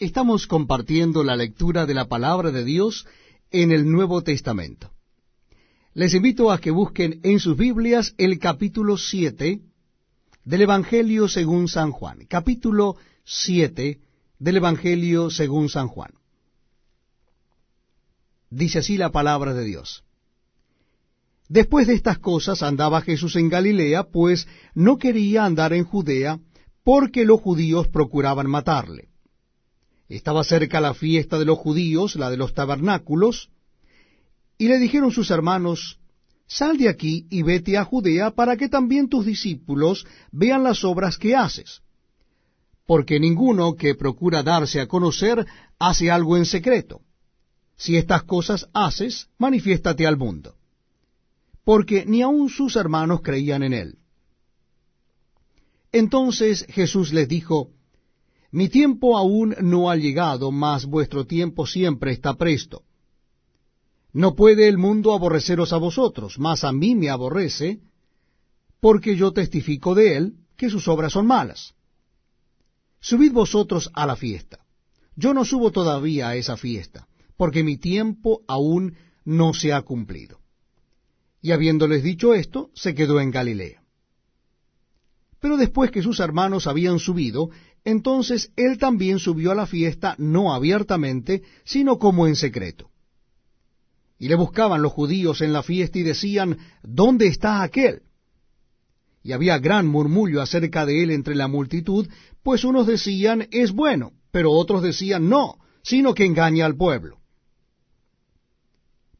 Estamos compartiendo la lectura de la palabra de Dios en el Nuevo Testamento. Les invito a que busquen en sus Biblias el capítulo 7 del Evangelio según San Juan. Capítulo 7 del Evangelio según San Juan. Dice así la palabra de Dios. Después de estas cosas andaba Jesús en Galilea, pues no quería andar en Judea, porque los judíos procuraban matarle. Estaba cerca la fiesta de los judíos, la de los tabernáculos, y le dijeron sus hermanos, Sal de aquí y vete a Judea para que también tus discípulos vean las obras que haces. Porque ninguno que procura darse a conocer hace algo en secreto. Si estas cosas haces, manifiéstate al mundo. Porque ni aun sus hermanos creían en él. Entonces Jesús les dijo, mi tiempo aún no ha llegado, mas vuestro tiempo siempre está presto. No puede el mundo aborreceros a vosotros, mas a mí me aborrece, porque yo testifico de él que sus obras son malas. Subid vosotros a la fiesta. Yo no subo todavía a esa fiesta, porque mi tiempo aún no se ha cumplido. Y habiéndoles dicho esto, se quedó en Galilea. Pero después que sus hermanos habían subido, entonces él también subió a la fiesta no abiertamente, sino como en secreto. Y le buscaban los judíos en la fiesta y decían, ¿dónde está aquel? Y había gran murmullo acerca de él entre la multitud, pues unos decían, es bueno, pero otros decían, no, sino que engaña al pueblo.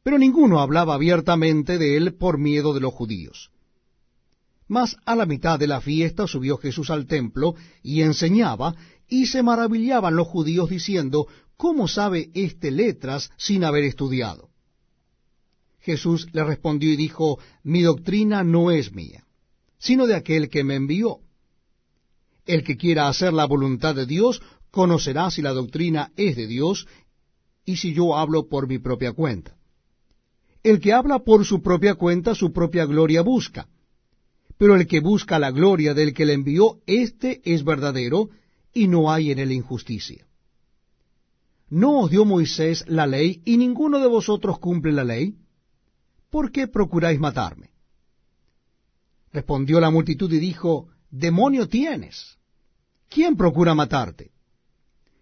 Pero ninguno hablaba abiertamente de él por miedo de los judíos. Mas a la mitad de la fiesta subió Jesús al templo y enseñaba, y se maravillaban los judíos diciendo, ¿cómo sabe éste letras sin haber estudiado? Jesús le respondió y dijo, mi doctrina no es mía, sino de aquel que me envió. El que quiera hacer la voluntad de Dios, conocerá si la doctrina es de Dios, y si yo hablo por mi propia cuenta. El que habla por su propia cuenta, su propia gloria busca pero el que busca la gloria del que le envió, éste es verdadero, y no hay en él injusticia. ¿No os dio Moisés la ley, y ninguno de vosotros cumple la ley? ¿Por qué procuráis matarme? Respondió la multitud y dijo, Demonio tienes. ¿Quién procura matarte?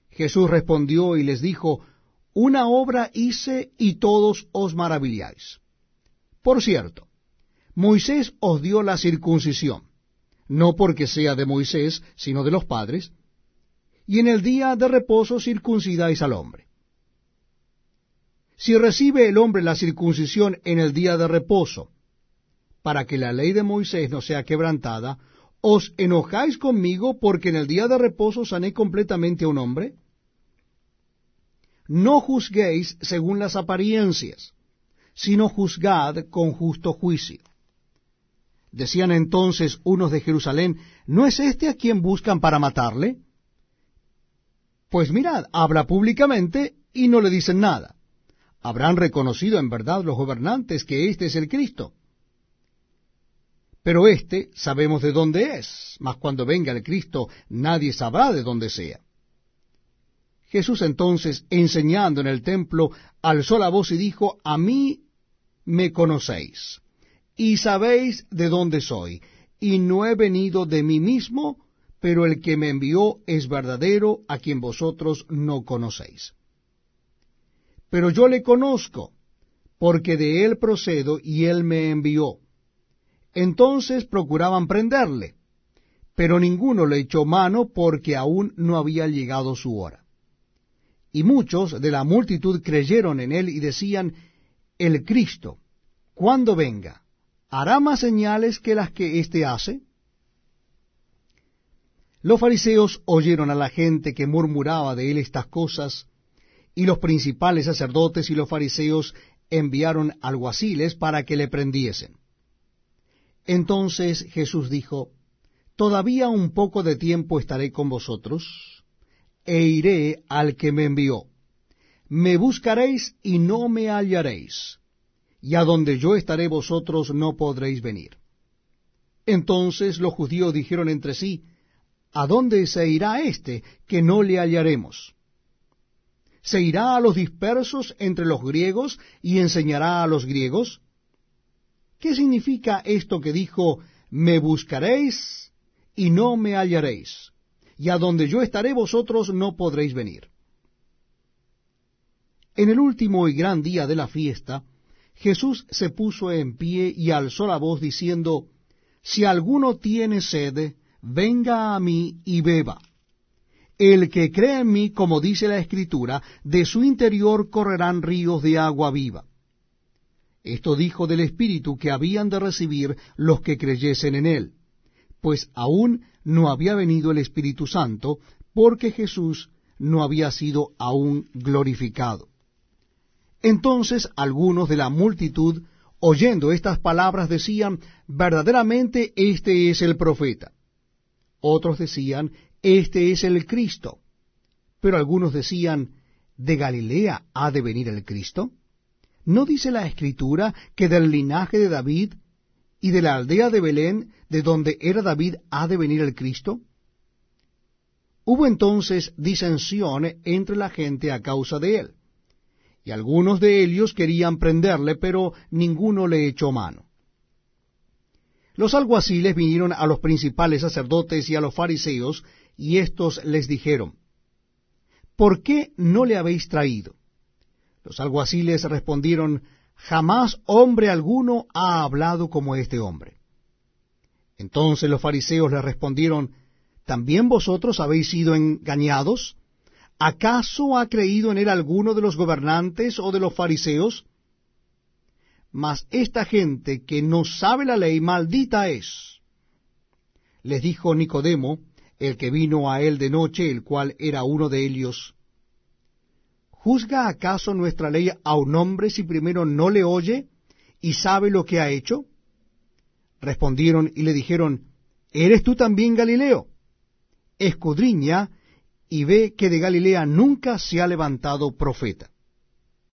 Jesús respondió y les dijo, Una obra hice y todos os maravilláis. Por cierto, Moisés os dio la circuncisión, no porque sea de Moisés, sino de los padres, y en el día de reposo circuncidáis al hombre. Si recibe el hombre la circuncisión en el día de reposo, para que la ley de Moisés no sea quebrantada, ¿os enojáis conmigo porque en el día de reposo sané completamente a un hombre? No juzguéis según las apariencias, sino juzgad con justo juicio. Decían entonces unos de Jerusalén, ¿no es este a quien buscan para matarle? Pues mirad, habla públicamente y no le dicen nada. Habrán reconocido en verdad los gobernantes que este es el Cristo. Pero este sabemos de dónde es, mas cuando venga el Cristo nadie sabrá de dónde sea. Jesús entonces, enseñando en el templo, alzó la voz y dijo, A mí me conocéis y sabéis de dónde soy, y no he venido de mí mismo, pero el que me envió es verdadero, a quien vosotros no conocéis. Pero yo le conozco, porque de él procedo y él me envió. Entonces procuraban prenderle, pero ninguno le echó mano porque aún no había llegado su hora. Y muchos de la multitud creyeron en él y decían, el Cristo, cuando venga, ¿hará más señales que las que éste hace? Los fariseos oyeron a la gente que murmuraba de él estas cosas, y los principales sacerdotes y los fariseos enviaron alguaciles para que le prendiesen. Entonces Jesús dijo, Todavía un poco de tiempo estaré con vosotros, e iré al que me envió. Me buscaréis y no me hallaréis y a donde yo estaré vosotros no podréis venir. Entonces los judíos dijeron entre sí, ¿A dónde se irá éste que no le hallaremos? ¿Se irá a los dispersos entre los griegos y enseñará a los griegos? ¿Qué significa esto que dijo, me buscaréis y no me hallaréis, y a donde yo estaré vosotros no podréis venir? En el último y gran día de la fiesta, Jesús se puso en pie y alzó la voz diciendo, Si alguno tiene sed, venga a mí y beba. El que cree en mí, como dice la Escritura, de su interior correrán ríos de agua viva. Esto dijo del Espíritu que habían de recibir los que creyesen en él, pues aún no había venido el Espíritu Santo, porque Jesús no había sido aún glorificado. Entonces algunos de la multitud, oyendo estas palabras, decían, verdaderamente este es el profeta. Otros decían, este es el Cristo. Pero algunos decían, ¿de Galilea ha de venir el Cristo? ¿No dice la Escritura que del linaje de David y de la aldea de Belén, de donde era David, ha de venir el Cristo? Hubo entonces disensión entre la gente a causa de él, y algunos de ellos querían prenderle, pero ninguno le echó mano. Los alguaciles vinieron a los principales sacerdotes y a los fariseos, y éstos les dijeron, ¿Por qué no le habéis traído? Los alguaciles respondieron, Jamás hombre alguno ha hablado como este hombre. Entonces los fariseos le respondieron, ¿También vosotros habéis sido engañados? ¿Acaso ha creído en él alguno de los gobernantes o de los fariseos? Mas esta gente que no sabe la ley, maldita es. Les dijo Nicodemo, el que vino a él de noche, el cual era uno de ellos, ¿Juzga acaso nuestra ley a un hombre si primero no le oye y sabe lo que ha hecho? Respondieron y le dijeron, ¿Eres tú también Galileo? Escudriña y ve que de Galilea nunca se ha levantado profeta.